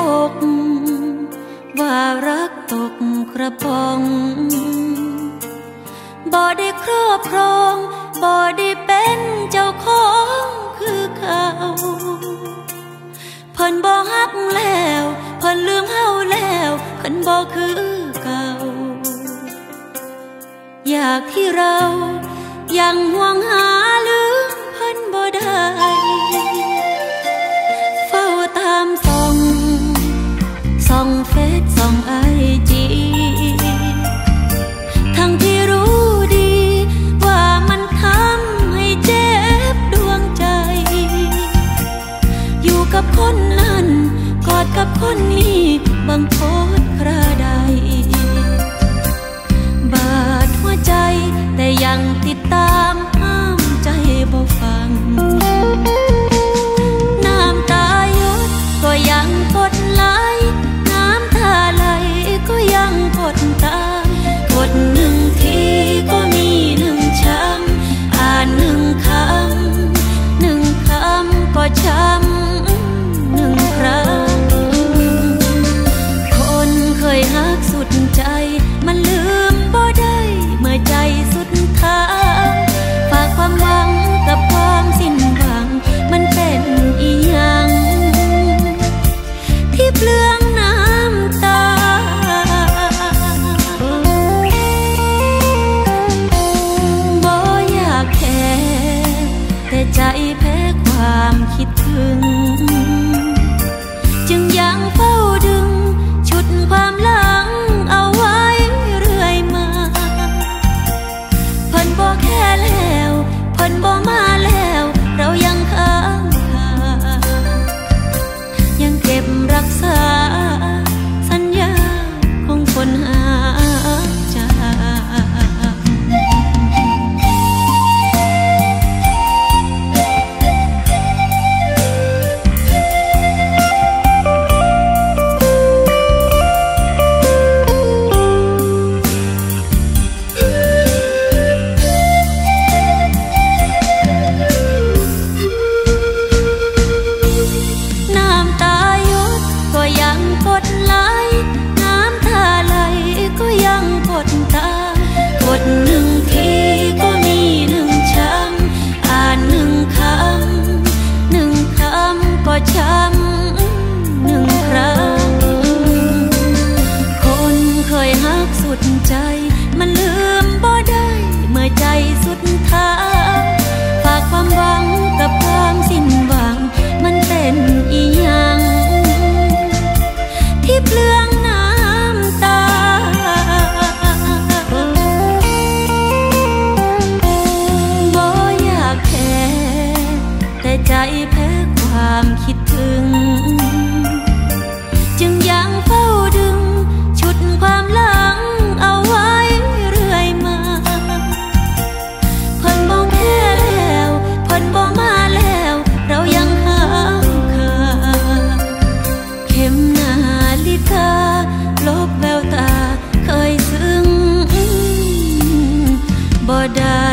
อก ว่ารักตกกระป๋องบ่ได้ครอบครองบ่ได้เป็นเจ้าของคือเขาเพิ่นบ่ฮักแล้วเพิ่นลืมเฮาแล้วคันบ่คือเก่า อยากที่เรายังห่วงหา กับคนนั้น กอดกับคนนี้บางโพดคราใด บาดหัวใจแต่ยังติดตาม เใจแพ้ความคิดถึง จึงยังเฝ้าดึง ชุดความหลังเอาไว้เรื่อยมาพนบ่แค่แล้วพนบ่มาแล้ว เรายังค้างคาเข็มนาฬิกาลบแววตาเคยซึ้งบ่ได้